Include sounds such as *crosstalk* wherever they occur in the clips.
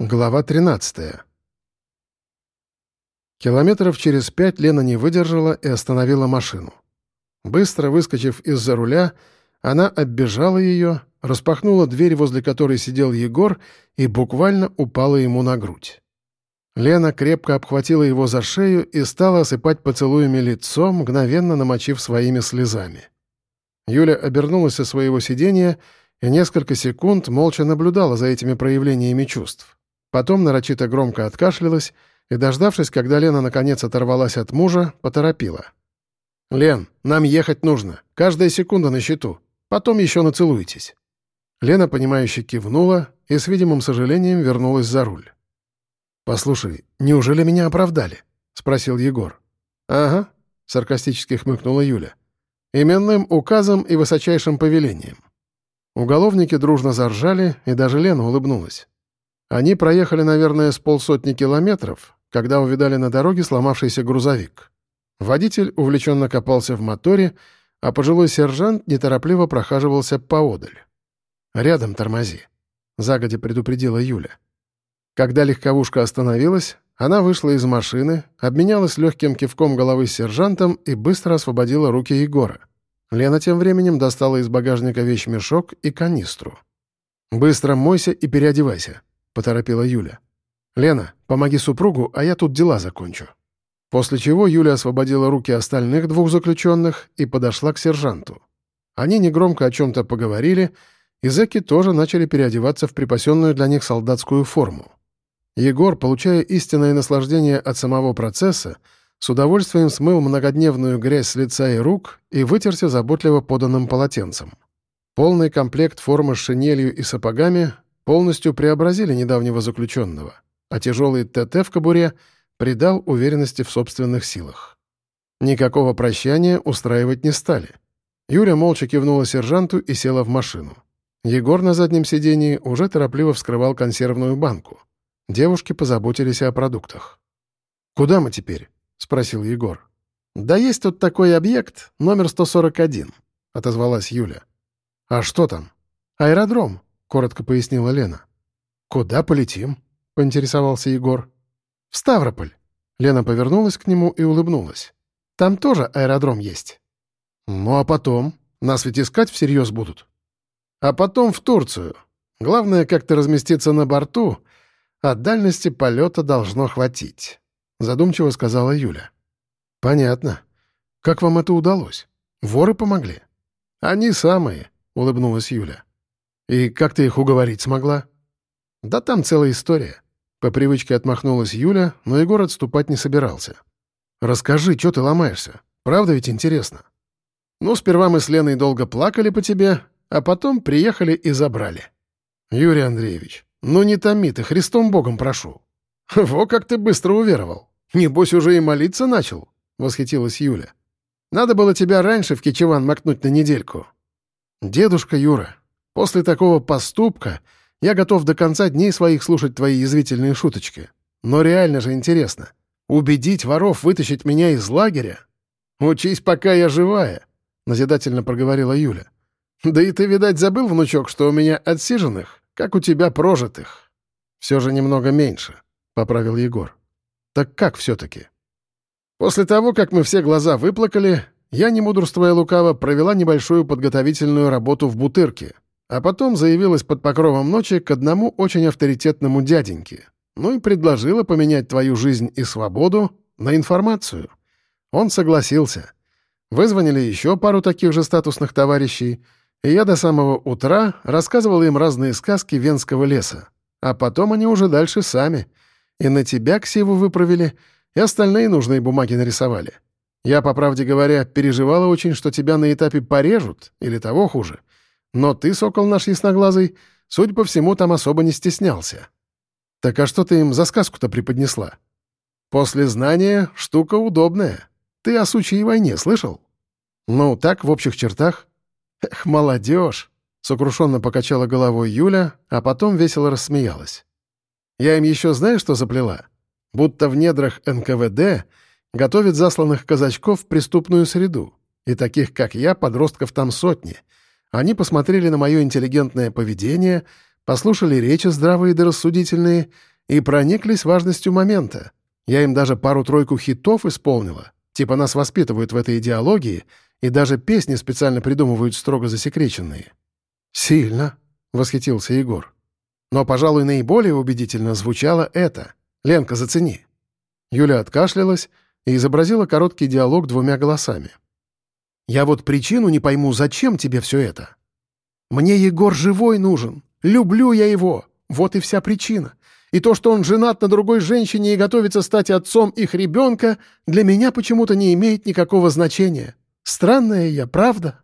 Глава 13. Километров через пять Лена не выдержала и остановила машину. Быстро выскочив из-за руля, она оббежала ее, распахнула дверь, возле которой сидел Егор, и буквально упала ему на грудь. Лена крепко обхватила его за шею и стала осыпать поцелуями лицо, мгновенно намочив своими слезами. Юля обернулась со своего сиденья и несколько секунд молча наблюдала за этими проявлениями чувств. Потом нарочито громко откашлялась и, дождавшись, когда Лена наконец оторвалась от мужа, поторопила. «Лен, нам ехать нужно. Каждая секунда на счету. Потом еще нацелуетесь». Лена, понимающе кивнула и с видимым сожалением вернулась за руль. «Послушай, неужели меня оправдали?» — спросил Егор. «Ага», — саркастически хмыкнула Юля. «Именным указом и высочайшим повелением». Уголовники дружно заржали, и даже Лена улыбнулась. Они проехали, наверное, с полсотни километров, когда увидали на дороге сломавшийся грузовик. Водитель увлеченно копался в моторе, а пожилой сержант неторопливо прохаживался поодаль. «Рядом тормози», — загодя предупредила Юля. Когда легковушка остановилась, она вышла из машины, обменялась легким кивком головы с сержантом и быстро освободила руки Егора. Лена тем временем достала из багажника вещмешок и канистру. «Быстро мойся и переодевайся», поторопила Юля. «Лена, помоги супругу, а я тут дела закончу». После чего Юля освободила руки остальных двух заключенных и подошла к сержанту. Они негромко о чем-то поговорили, и зэки тоже начали переодеваться в припасенную для них солдатскую форму. Егор, получая истинное наслаждение от самого процесса, с удовольствием смыл многодневную грязь с лица и рук и вытерся заботливо поданным полотенцем. Полный комплект формы с шинелью и сапогами полностью преобразили недавнего заключенного, а тяжелый ТТ в кобуре придал уверенности в собственных силах. Никакого прощания устраивать не стали. Юля молча кивнула сержанту и села в машину. Егор на заднем сидении уже торопливо вскрывал консервную банку. Девушки позаботились о продуктах. «Куда мы теперь?» — спросил Егор. «Да есть тут такой объект, номер 141», — отозвалась Юля. «А что там?» «Аэродром. — коротко пояснила Лена. «Куда полетим?» — поинтересовался Егор. «В Ставрополь». Лена повернулась к нему и улыбнулась. «Там тоже аэродром есть». «Ну а потом? Нас ведь искать всерьез будут». «А потом в Турцию. Главное, как-то разместиться на борту, а дальности полета должно хватить», — задумчиво сказала Юля. «Понятно. Как вам это удалось? Воры помогли?» «Они самые», — улыбнулась Юля. «И как ты их уговорить смогла?» «Да там целая история». По привычке отмахнулась Юля, но Егор отступать не собирался. «Расскажи, что ты ломаешься? Правда ведь интересно?» «Ну, сперва мы с Леной долго плакали по тебе, а потом приехали и забрали». «Юрий Андреевич, ну не томи ты, Христом Богом прошу». *laughs* «Во как ты быстро уверовал. Небось, уже и молиться начал», — восхитилась Юля. «Надо было тебя раньше в Кичеван макнуть на недельку». «Дедушка Юра, После такого поступка я готов до конца дней своих слушать твои язвительные шуточки. Но реально же интересно. Убедить воров вытащить меня из лагеря? Учись, пока я живая, — назидательно проговорила Юля. Да и ты, видать, забыл, внучок, что у меня отсиженных, как у тебя прожитых. Все же немного меньше, — поправил Егор. Так как все-таки? После того, как мы все глаза выплакали, я, не мудрствуя лукаво, провела небольшую подготовительную работу в Бутырке — а потом заявилась под покровом ночи к одному очень авторитетному дяденьке. Ну и предложила поменять твою жизнь и свободу на информацию. Он согласился. Вызвонили еще пару таких же статусных товарищей, и я до самого утра рассказывал им разные сказки Венского леса. А потом они уже дальше сами. И на тебя ксиву выправили, и остальные нужные бумаги нарисовали. Я, по правде говоря, переживала очень, что тебя на этапе порежут, или того хуже — но ты, сокол наш ясноглазый, судя по всему, там особо не стеснялся. Так а что ты им за сказку-то преподнесла? После знания штука удобная. Ты о сучьей войне слышал? Ну, так, в общих чертах. Эх, молодежь! Сокрушенно покачала головой Юля, а потом весело рассмеялась. Я им еще знаешь, что заплела? Будто в недрах НКВД готовят засланных казачков в преступную среду, и таких, как я, подростков там сотни — они посмотрели на мое интеллигентное поведение, послушали речи здравые да рассудительные и прониклись важностью момента. Я им даже пару-тройку хитов исполнила. Типа нас воспитывают в этой идеологии, и даже песни специально придумывают строго засекреченные. «Сильно», — восхитился Егор. «Но, пожалуй, наиболее убедительно звучало это. Ленка, зацени». Юля откашлялась и изобразила короткий диалог двумя голосами. «Я вот причину не пойму, зачем тебе все это? Мне Егор живой нужен. Люблю я его. Вот и вся причина. И то, что он женат на другой женщине и готовится стать отцом их ребенка, для меня почему-то не имеет никакого значения. Странная я, правда?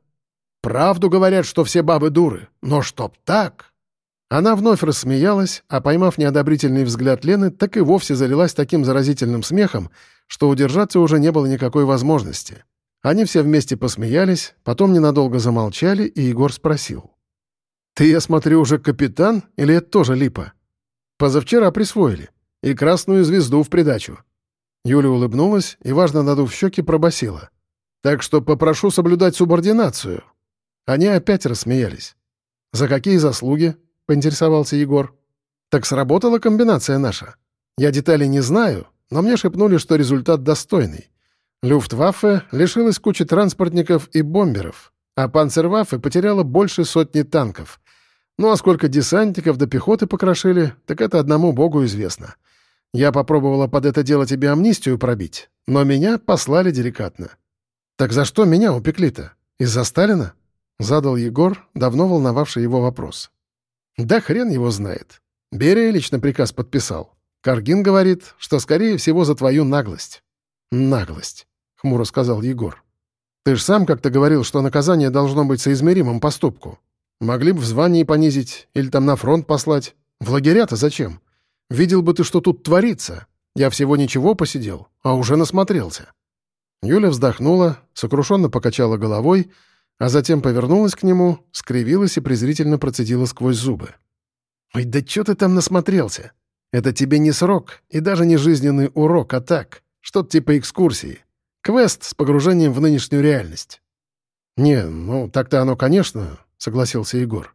Правду говорят, что все бабы дуры. Но чтоб так... Она вновь рассмеялась, а поймав неодобрительный взгляд Лены, так и вовсе залилась таким заразительным смехом, что удержаться уже не было никакой возможности. Они все вместе посмеялись, потом ненадолго замолчали, и Егор спросил. «Ты, я смотрю, уже капитан, или это тоже липа?» «Позавчера присвоили. И красную звезду в придачу». Юля улыбнулась и, важно надув щеки, пробасила. «Так что попрошу соблюдать субординацию». Они опять рассмеялись. «За какие заслуги?» — поинтересовался Егор. «Так сработала комбинация наша. Я деталей не знаю, но мне шепнули, что результат достойный. Люфтваффе лишилась кучи транспортников и бомберов, а Панцерваффе потеряла больше сотни танков. Ну а сколько десантников до пехоты покрошили, так это одному богу известно. Я попробовала под это дело тебе амнистию пробить, но меня послали деликатно. Так за что меня упекли-то? Из-за Сталина? Задал Егор, давно волновавший его вопрос. Да хрен его знает. Берия лично приказ подписал. Каргин говорит, что, скорее всего, за твою наглость. Наглость, — хмуро сказал Егор. Ты ж сам как-то говорил, что наказание должно быть соизмеримым поступку. Могли бы в звании понизить или там на фронт послать. В лагеря-то зачем? Видел бы ты, что тут творится. Я всего ничего посидел, а уже насмотрелся». Юля вздохнула, сокрушенно покачала головой, а затем повернулась к нему, скривилась и презрительно процедила сквозь зубы. «Ой, да чё ты там насмотрелся? Это тебе не срок и даже не жизненный урок, а так, что-то типа экскурсии. Квест с погружением в нынешнюю реальность». «Не, ну так-то оно, конечно, согласился Егор.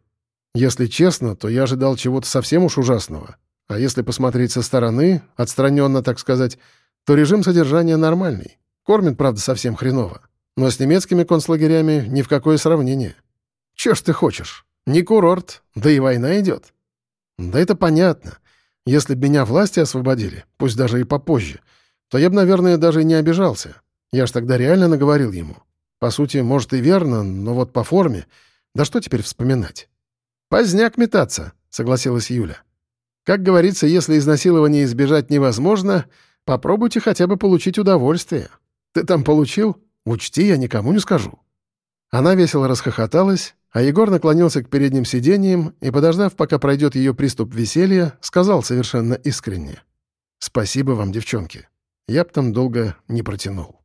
«Если честно, то я ожидал чего-то совсем уж ужасного. А если посмотреть со стороны, отстраненно, так сказать, то режим содержания нормальный. Кормят, правда, совсем хреново. Но с немецкими концлагерями ни в какое сравнение. Чё ж ты хочешь? Не курорт, да и война идет. Да это понятно. Если б меня власти освободили, пусть даже и попозже, то я бы, наверное, даже и не обижался. Я ж тогда реально наговорил ему. По сути, может и верно, но вот по форме да что теперь вспоминать? «Поздняк метаться», — согласилась Юля. «Как говорится, если изнасилования избежать невозможно, попробуйте хотя бы получить удовольствие. Ты там получил? Учти, я никому не скажу». Она весело расхохоталась, а Егор наклонился к передним сиденьям и, подождав, пока пройдет ее приступ веселья, сказал совершенно искренне. «Спасибо вам, девчонки. Я б там долго не протянул».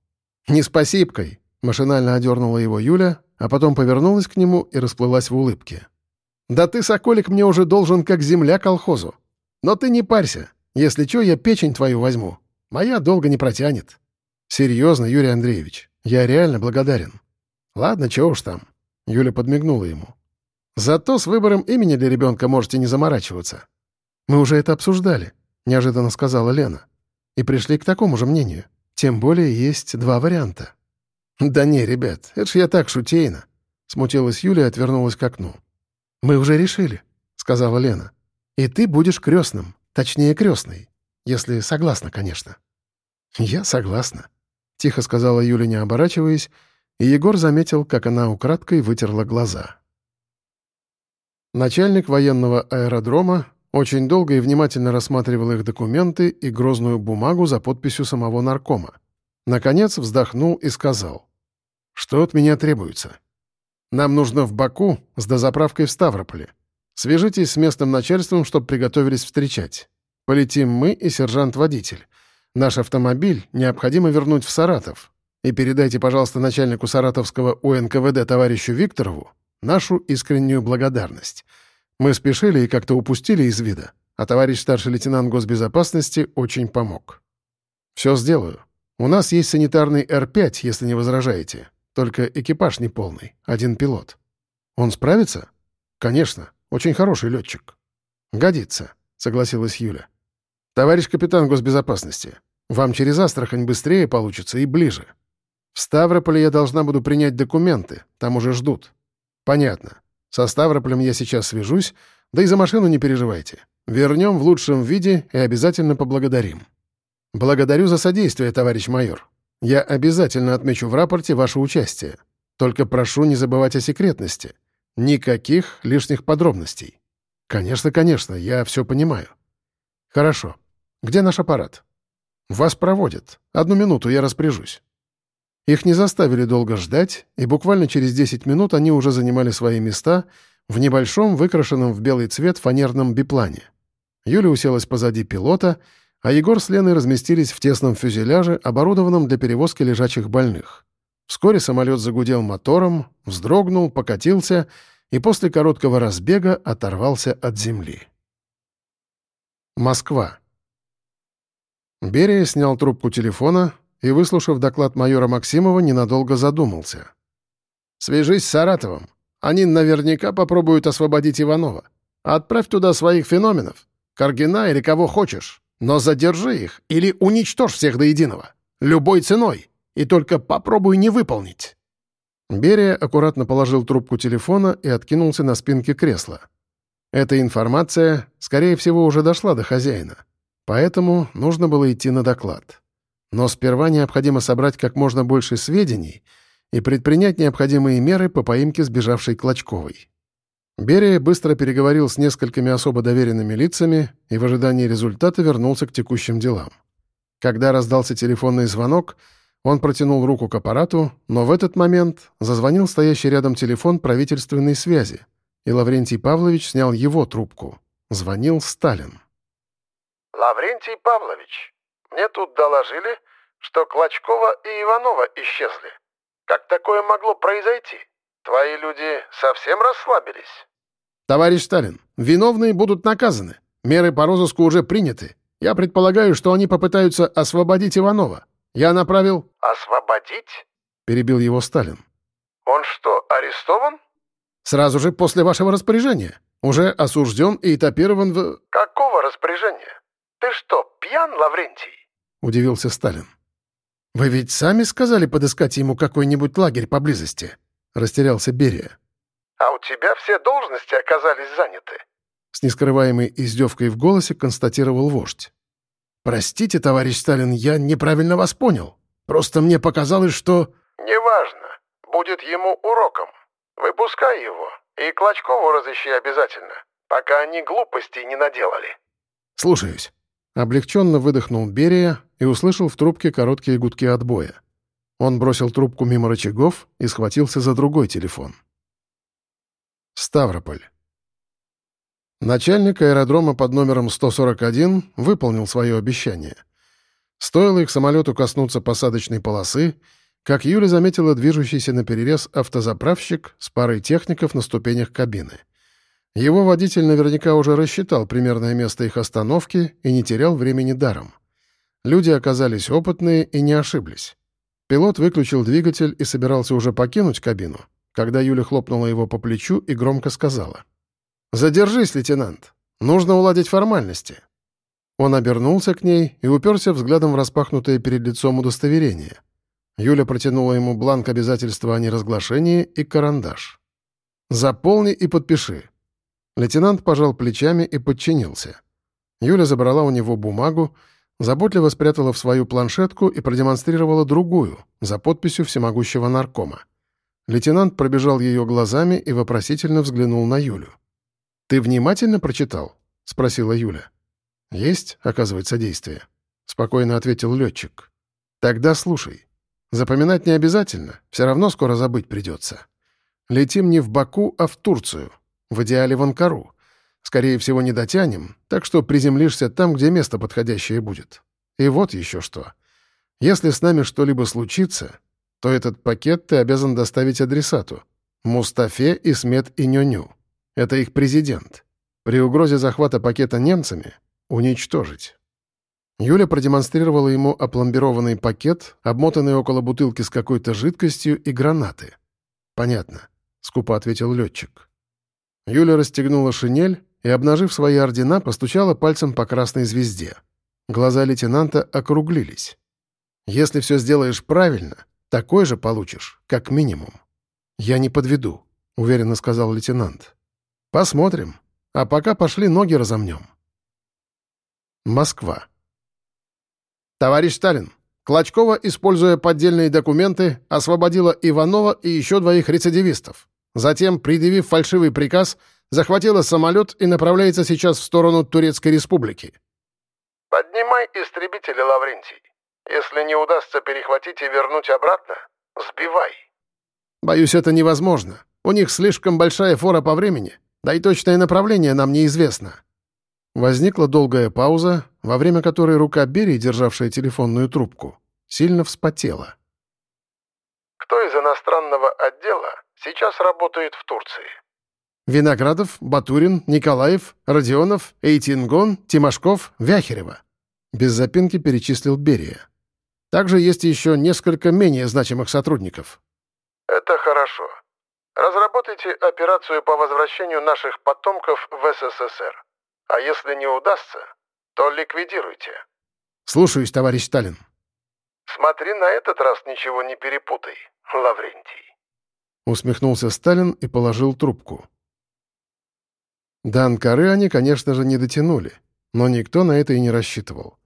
«Не спасибкой», — машинально одернула его Юля, а потом повернулась к нему и расплылась в улыбке. «Да ты, Соколик, мне уже должен как земля колхозу. Но ты не парься. Если что, я печень твою возьму. Моя долго не протянет». «Серьезно, Юрий Андреевич, я реально благодарен». «Ладно, чего уж там». Юля подмигнула ему. «Зато с выбором имени для ребенка можете не заморачиваться». «Мы уже это обсуждали», — неожиданно сказала Лена. «И пришли к такому же мнению. Тем более есть два варианта». «Да не, ребят, это ж я так шутейно», — смутилась Юля и отвернулась к окну. «Мы уже решили», — сказала Лена. «И ты будешь крестным, точнее, крестной, если согласна, конечно». «Я согласна», — тихо сказала Юля, не оборачиваясь, и Егор заметил, как она украдкой вытерла глаза. Начальник военного аэродрома очень долго и внимательно рассматривал их документы и грозную бумагу за подписью самого наркома. Наконец вздохнул и сказал. «Что от меня требуется? Нам нужно в Баку с дозаправкой в Ставрополе. Свяжитесь с местным начальством, чтобы приготовились встречать. Полетим мы и сержант-водитель. Наш автомобиль необходимо вернуть в Саратов. И передайте, пожалуйста, начальнику саратовского УНКВД товарищу Викторову нашу искреннюю благодарность. Мы спешили и как-то упустили из вида, а товарищ старший лейтенант госбезопасности очень помог. Все сделаю. У нас есть санитарный Р-5, если не возражаете. Только экипаж не полный, один пилот. Он справится? Конечно, очень хороший летчик. Годится, согласилась Юля. «Товарищ капитан госбезопасности, вам через Астрахань быстрее получится и ближе. В Ставрополе я должна буду принять документы, там уже ждут». «Понятно. Со Ставрополем я сейчас свяжусь, да и за машину не переживайте. Вернем в лучшем виде и обязательно поблагодарим». «Благодарю за содействие, товарищ майор. Я обязательно отмечу в рапорте ваше участие. Только прошу не забывать о секретности. Никаких лишних подробностей. Конечно, конечно, я все понимаю. Хорошо. Где наш аппарат? Вас проводят. Одну минуту, я распоряжусь. Их не заставили долго ждать, и буквально через 10 минут они уже занимали свои места в небольшом, выкрашенном в белый цвет фанерном биплане. Юля уселась позади пилота, а Егор с Леной разместились в тесном фюзеляже, оборудованном для перевозки лежачих больных. Вскоре самолет загудел мотором, вздрогнул, покатился и после короткого разбега оторвался от земли. Москва. Берия снял трубку телефона и, выслушав доклад майора Максимова, ненадолго задумался. «Свяжись с Саратовым. Они наверняка попробуют освободить Иванова. Отправь туда своих феноменов. Каргина или кого хочешь. Но задержи их или уничтожь всех до единого. Любой ценой и только попробуй не выполнить». Берия аккуратно положил трубку телефона и откинулся на спинке кресла. Эта информация, скорее всего, уже дошла до хозяина. Поэтому нужно было идти на доклад. Но сперва необходимо собрать как можно больше сведений и предпринять необходимые меры по поимке сбежавшей Клочковой. Берия быстро переговорил с несколькими особо доверенными лицами и в ожидании результата вернулся к текущим делам. Когда раздался телефонный звонок — он протянул руку к аппарату, но в этот момент зазвонил стоящий рядом телефон правительственной связи, и Лаврентий Павлович снял его трубку. Звонил Сталин. «Лаврентий Павлович, мне тут доложили, что Клочкова и Иванова исчезли. Как такое могло произойти? Твои люди совсем расслабились?» «Товарищ Сталин, виновные будут наказаны. Меры по розыску уже приняты. Я предполагаю, что они попытаются освободить Иванова. Я направил...» «Освободить?» — перебил его Сталин. «Он что, арестован?» «Сразу же после вашего распоряжения. Уже осужден и этапирован в...» «Какого распоряжения? Ты что, пьян, Лаврентий?» — удивился Сталин. «Вы ведь сами сказали подыскать ему какой-нибудь лагерь поблизости?» — растерялся Берия. «А у тебя все должности оказались заняты?» С нескрываемой издевкой в голосе констатировал вождь. «Простите, товарищ Сталин, я неправильно вас понял. Просто мне показалось, что...» «Неважно. Будет ему уроком. Выпускай его. И Клочкову разыщи обязательно, пока они глупостей не наделали». «Слушаюсь». Облегченно выдохнул Берия и услышал в трубке короткие гудки отбоя. Он бросил трубку мимо рычагов и схватился за другой телефон. Ставрополь. Начальник аэродрома под номером 141 выполнил свое обещание. Стоило их самолету коснуться посадочной полосы, как Юля заметила движущийся на перерез автозаправщик с парой техников на ступенях кабины. Его водитель наверняка уже рассчитал примерное место их остановки и не терял времени даром. Люди оказались опытные и не ошиблись. Пилот выключил двигатель и собирался уже покинуть кабину, когда Юля хлопнула его по плечу и громко сказала — «Задержись, лейтенант. Нужно уладить формальности». Он обернулся к ней и уперся взглядом в распахнутое перед лицом удостоверение. Юля протянула ему бланк обязательства о неразглашении и карандаш. «Заполни и подпиши». Лейтенант пожал плечами и подчинился. Юля забрала у него бумагу, заботливо спрятала в свою планшетку и продемонстрировала другую, за подписью всемогущего наркома. Лейтенант пробежал ее глазами и вопросительно взглянул на Юлю. «Ты внимательно прочитал?» — спросила Юля. «Есть, оказывается, действие», — спокойно ответил летчик. «Тогда слушай. Запоминать не обязательно, все равно скоро забыть придется. Летим не в Баку, а в Турцию, в идеале в Анкару. Скорее всего, не дотянем, так что приземлишься там, где место подходящее будет. И вот еще что. Если с нами что-либо случится, то этот пакет ты обязан доставить адресату — Мустафе, Исмет и Нюню. Это их президент. При угрозе захвата пакета немцами — уничтожить. Юля продемонстрировала ему опломбированный пакет, обмотанный около бутылки с какой-то жидкостью и гранаты. «Понятно», — скупо ответил летчик. Юля расстегнула шинель и, обнажив свои ордена, постучала пальцем по красной звезде. Глаза лейтенанта округлились. «Если все сделаешь правильно, такой же получишь, как минимум». «Я не подведу», — уверенно сказал лейтенант. «Посмотрим. А пока пошли ноги разомнем». Москва. «Товарищ Сталин, Клочкова, используя поддельные документы, освободила Иванова и еще двоих рецидивистов. Затем, предъявив фальшивый приказ, захватила самолет и направляется сейчас в сторону Турецкой Республики. «Поднимай истребители, Лаврентий. Если не удастся перехватить и вернуть обратно, сбивай». «Боюсь, это невозможно. У них слишком большая фора по времени, да и точное направление нам неизвестно». Возникла долгая пауза, во время которой рука Берии, державшая телефонную трубку, сильно вспотела. «Кто из иностранного отдела сейчас работает в Турции?» «Виноградов, Батурин, Николаев, Родионов, Эйтингон, Тимошков, Вяхерева». Без запинки перечислил Берия. Также есть еще несколько менее значимых сотрудников. «Это хорошо. Разработайте операцию по возвращению наших потомков в СССР. А если не удастся, то ликвидируйте. Слушаюсь, товарищ Сталин. Смотри, на этот раз ничего не перепутай, Лаврентий. Усмехнулся Сталин и положил трубку. До Анкары они, конечно же, не дотянули, но никто на это и не рассчитывал.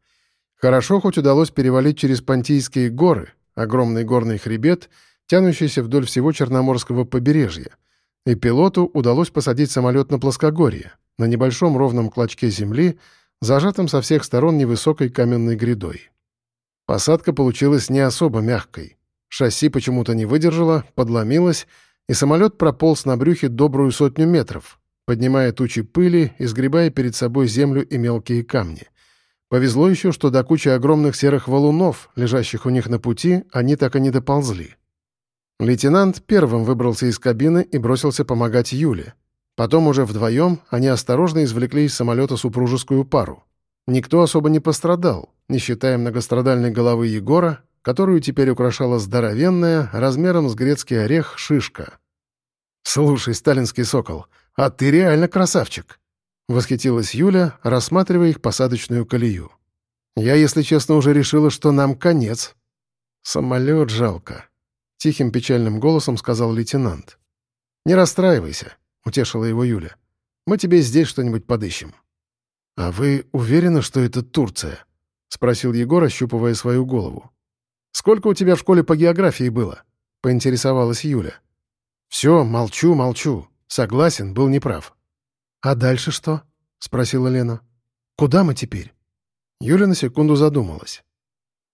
Хорошо хоть удалось перевалить через Понтийские горы, огромный горный хребет, тянущийся вдоль всего Черноморского побережья, и пилоту удалось посадить самолет на плоскогорье, на небольшом ровном клочке земли, зажатом со всех сторон невысокой каменной грядой. Посадка получилась не особо мягкой. Шасси почему-то не выдержало, подломилось, и самолет прополз на брюхе добрую сотню метров, поднимая тучи пыли и сгребая перед собой землю и мелкие камни. Повезло еще, что до кучи огромных серых валунов, лежащих у них на пути, они так и не доползли. Лейтенант первым выбрался из кабины и бросился помогать Юле. Потом уже вдвоем они осторожно извлекли из самолета супружескую пару. Никто особо не пострадал, не считая многострадальной головы Егора, которую теперь украшала здоровенная, размером с грецкий орех, шишка. «Слушай, сталинский сокол, а ты реально красавчик!» — восхитилась Юля, рассматривая их посадочную колею. «Я, если честно, уже решила, что нам конец». «Самолет жалко», — тихим печальным голосом сказал лейтенант. «Не расстраивайся. — утешила его Юля. «Мы тебе здесь что-нибудь подыщем». «А вы уверены, что это Турция?» — спросил Егор, ощупывая свою голову. «Сколько у тебя в школе по географии было?» — поинтересовалась Юля. «Все, молчу, молчу. Согласен, был неправ». «А дальше что?» — спросила Лена. «Куда мы теперь?» Юля на секунду задумалась.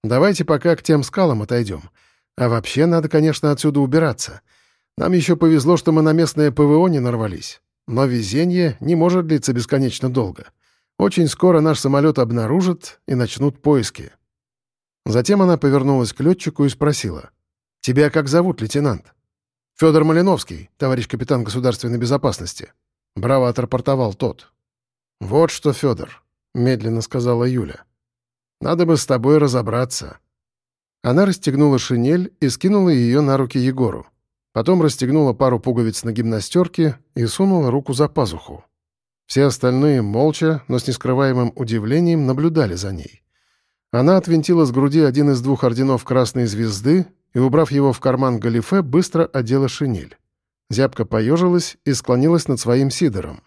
«Давайте пока к тем скалам отойдем. А вообще надо, конечно, отсюда убираться. Нам еще повезло, что мы на местное ПВО не нарвались. Но везение не может длиться бесконечно долго. Очень скоро наш самолет обнаружат и начнут поиски. Затем она повернулась к летчику и спросила. «Тебя как зовут, лейтенант?» «Федор Малиновский, товарищ капитан государственной безопасности». Браво отрапортовал тот. «Вот что, Федор», — медленно сказала Юля. «Надо бы с тобой разобраться». Она расстегнула шинель и скинула ее на руки Егору. Потом расстегнула пару пуговиц на гимнастерке и сунула руку за пазуху. Все остальные молча, но с нескрываемым удивлением наблюдали за ней. Она отвинтила с груди один из двух орденов Красной Звезды и, убрав его в карман галифе, быстро одела шинель. Зябко поежилась и склонилась над своим сидором.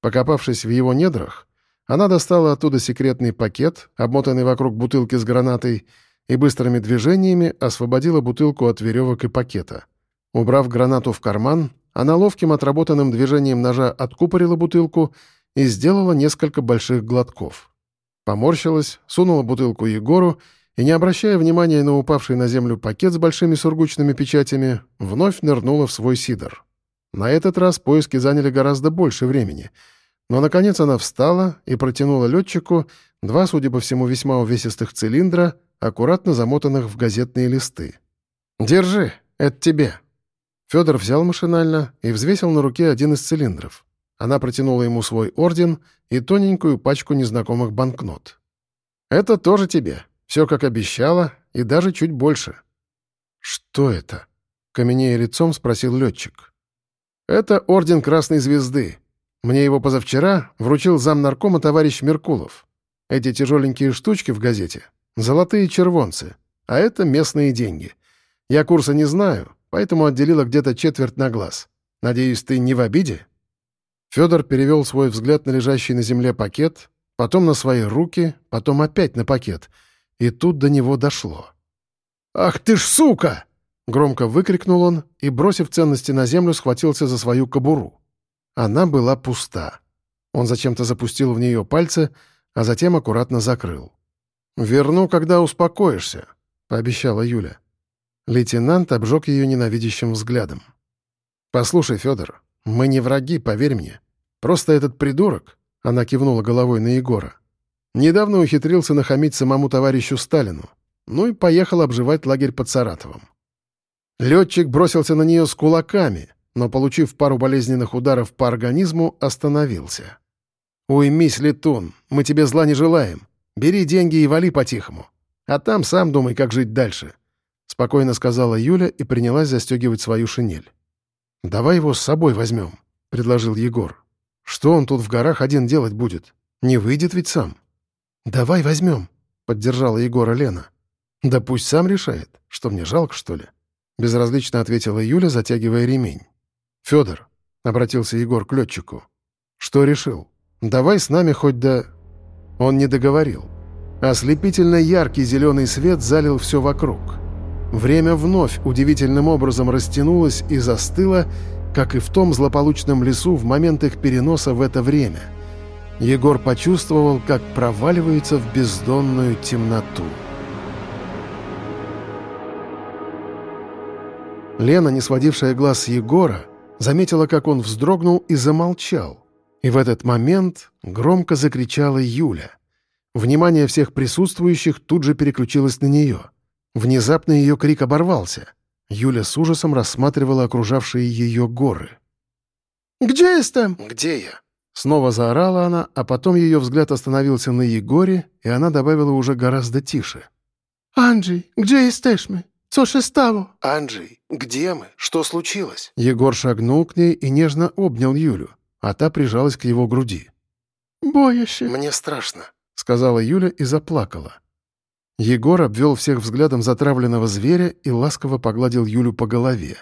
Покопавшись в его недрах, она достала оттуда секретный пакет, обмотанный вокруг бутылки с гранатой, и быстрыми движениями освободила бутылку от веревок и пакета — Убрав гранату в карман, она ловким отработанным движением ножа откупорила бутылку и сделала несколько больших глотков. Поморщилась, сунула бутылку Егору и, не обращая внимания на упавший на землю пакет с большими сургучными печатями, вновь нырнула в свой сидор. На этот раз поиски заняли гораздо больше времени, но, наконец, она встала и протянула летчику два, судя по всему, весьма увесистых цилиндра, аккуратно замотанных в газетные листы. «Держи, это тебе», Федор взял машинально и взвесил на руке один из цилиндров. Она протянула ему свой орден и тоненькую пачку незнакомых банкнот. «Это тоже тебе. Все как обещала, и даже чуть больше». «Что это?» — каменея лицом спросил летчик. «Это орден Красной Звезды. Мне его позавчера вручил зам наркома товарищ Меркулов. Эти тяжеленькие штучки в газете — золотые червонцы, а это местные деньги. Я курса не знаю, поэтому отделила где-то четверть на глаз. Надеюсь, ты не в обиде?» Федор перевел свой взгляд на лежащий на земле пакет, потом на свои руки, потом опять на пакет. И тут до него дошло. «Ах ты ж сука!» — громко выкрикнул он и, бросив ценности на землю, схватился за свою кобуру. Она была пуста. Он зачем-то запустил в нее пальцы, а затем аккуратно закрыл. «Верну, когда успокоишься», — пообещала Юля. Лейтенант обжег ее ненавидящим взглядом. «Послушай, Федор, мы не враги, поверь мне. Просто этот придурок, — она кивнула головой на Егора, — недавно ухитрился нахамить самому товарищу Сталину, ну и поехал обживать лагерь под Саратовом. Летчик бросился на нее с кулаками, но, получив пару болезненных ударов по организму, остановился. «Уймись, летун, мы тебе зла не желаем. Бери деньги и вали по-тихому. А там сам думай, как жить дальше», — спокойно сказала Юля и принялась застегивать свою шинель. «Давай его с собой возьмем», — предложил Егор. «Что он тут в горах один делать будет? Не выйдет ведь сам». «Давай возьмем», — поддержала Егора Лена. «Да пусть сам решает. Что, мне жалко, что ли?» Безразлично ответила Юля, затягивая ремень. «Федор», — обратился Егор к летчику, — «что решил? Давай с нами хоть до...» Он не договорил. Ослепительно яркий зеленый свет залил все вокруг. Время вновь удивительным образом растянулось и застыло, как и в том злополучном лесу в момент их переноса в это время. Егор почувствовал, как проваливается в бездонную темноту. Лена, не сводившая глаз с Егора, заметила, как он вздрогнул и замолчал. И в этот момент громко закричала Юля. Внимание всех присутствующих тут же переключилось на нее. Внезапно ее крик оборвался. Юля с ужасом рассматривала окружавшие ее горы. «Где я там?» «Где я?» Снова заорала она, а потом ее взгляд остановился на Егоре, и она добавила уже гораздо тише. «Анджей, где мы? Co się stało?» «Анджей, где мы? Что случилось?» Егор шагнул к ней и нежно обнял Юлю, а та прижалась к его груди. «Боишься?» «Мне страшно», — сказала Юля и заплакала. Егор обвел всех взглядом затравленного зверя и ласково погладил Юлю по голове.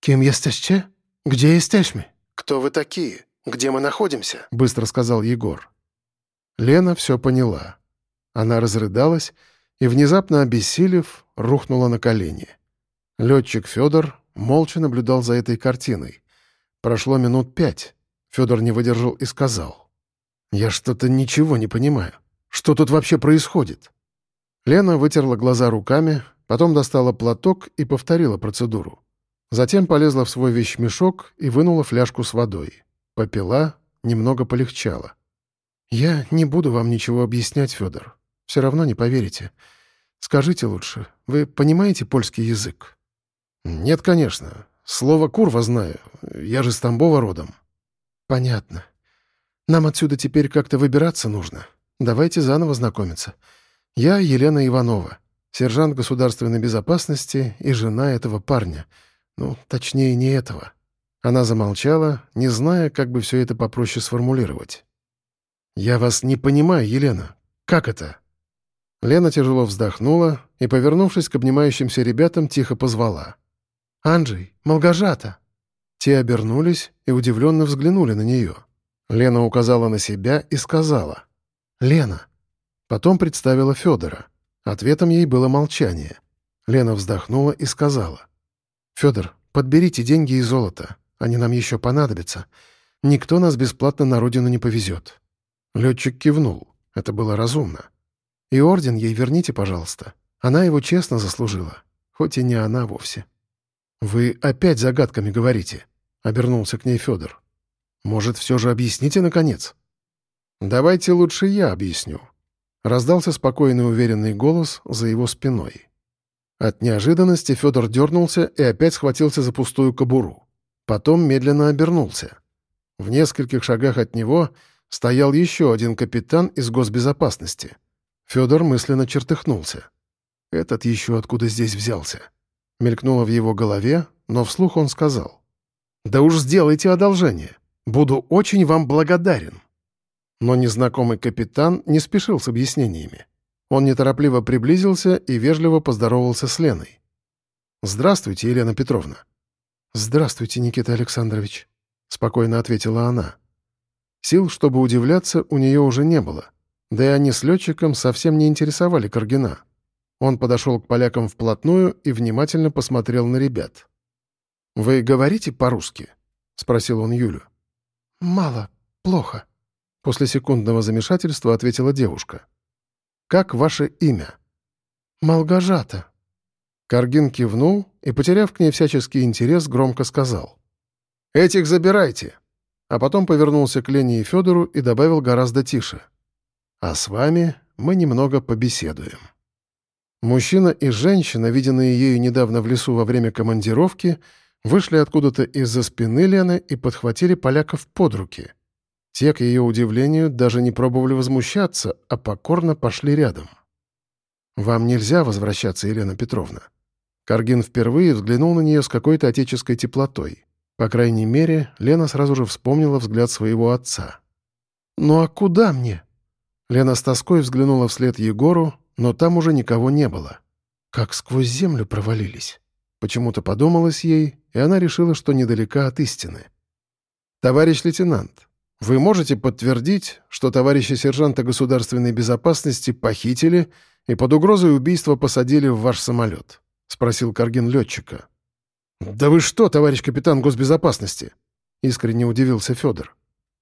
«Кем jesteście? Где jesteśmy?» «Кто вы такие? Где мы находимся?» — быстро сказал Егор. Лена все поняла. Она разрыдалась и, внезапно обессилев, рухнула на колени. Летчик Федор молча наблюдал за этой картиной. Прошло минут пять. Федор не выдержал и сказал. «Я что-то ничего не понимаю. Что тут вообще происходит?» Лена вытерла глаза руками, потом достала платок и повторила процедуру. Затем полезла в свой вещмешок и вынула фляжку с водой. Попила, немного полегчало. «Я не буду вам ничего объяснять, Федор. Все равно не поверите. Скажите лучше, вы понимаете польский язык?» «Нет, конечно. Слово «курва» знаю. Я же с Тамбова родом». «Понятно. Нам отсюда теперь как-то выбираться нужно. Давайте заново знакомиться. Я Елена Иванова, сержант государственной безопасности и жена этого парня. Ну, точнее, не этого». Она замолчала, не зная, как бы все это попроще сформулировать. «Я вас не понимаю, Елена. Как это?» Лена тяжело вздохнула и, повернувшись к обнимающимся ребятам, тихо позвала. «Анджей, Малгажата!» Те обернулись и удивленно взглянули на нее. Лена указала на себя и сказала. «Лена». Потом представила Федора. Ответом ей было молчание. Лена вздохнула и сказала. «Федор, подберите деньги и золото. Они нам еще понадобятся. Никто нас бесплатно на родину не повезет». Летчик кивнул. Это было разумно. И орден ей верните, пожалуйста. Она его честно заслужила, хоть и не она вовсе». «Вы опять загадками говорите», — обернулся к ней Федор. «Может, все же объясните, наконец?» «Давайте лучше я объясню», — раздался спокойный уверенный голос за его спиной. От неожиданности Федор дернулся и опять схватился за пустую кобуру. Потом медленно обернулся. В нескольких шагах от него стоял еще один капитан из госбезопасности — Федор мысленно чертыхнулся. «Этот еще откуда здесь взялся?» Мелькнуло в его голове, но вслух он сказал. «Да уж сделайте одолжение. Буду очень вам благодарен». Но незнакомый капитан не спешил с объяснениями. Он неторопливо приблизился и вежливо поздоровался с Леной. «Здравствуйте, Елена Петровна». «Здравствуйте, Никита Александрович», — спокойно ответила она. Сил, чтобы удивляться, у нее уже не было. Да и они с летчиком совсем не интересовали Каргина. Он подошел к полякам вплотную и внимательно посмотрел на ребят. «Вы говорите по-русски?» — спросил он Юлю. «Мало, плохо», — после секундного замешательства ответила девушка. «Как ваше имя?» «Малгожата». Каргин кивнул и, потеряв к ней всяческий интерес, громко сказал. «Этих забирайте!» А потом повернулся к Лене и Федору и добавил гораздо тише. «А с вами мы немного побеседуем». Мужчина и женщина, виденные ею недавно в лесу во время командировки, вышли откуда-то из-за спины Лены и подхватили поляков под руки. Те, к ее удивлению, даже не пробовали возмущаться, а покорно пошли рядом. «Вам нельзя возвращаться, Елена Петровна». Каргин впервые взглянул на нее с какой-то отеческой теплотой. По крайней мере, Лена сразу же вспомнила взгляд своего отца. «Ну а куда мне?» Лена с тоской взглянула вслед Егору, но там уже никого не было. Как сквозь землю провалились. Почему-то подумалось ей, и она решила, что недалека от истины. «Товарищ лейтенант, вы можете подтвердить, что товарища сержанта государственной безопасности похитили и под угрозой убийства посадили в ваш самолет?» — спросил Каргин летчика. «Да вы что, товарищ капитан госбезопасности?» — искренне удивился Федор.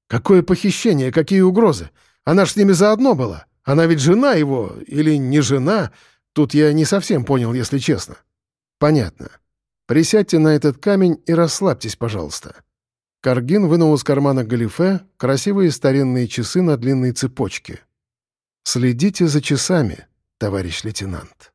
«Какое похищение, какие угрозы? Она ж с ними заодно была. Она ведь жена его, или не жена? Тут я не совсем понял, если честно». «Понятно. Присядьте на этот камень и расслабьтесь, пожалуйста». Каргин вынул из кармана галифе красивые старинные часы на длинной цепочке. «Следите за часами, товарищ лейтенант».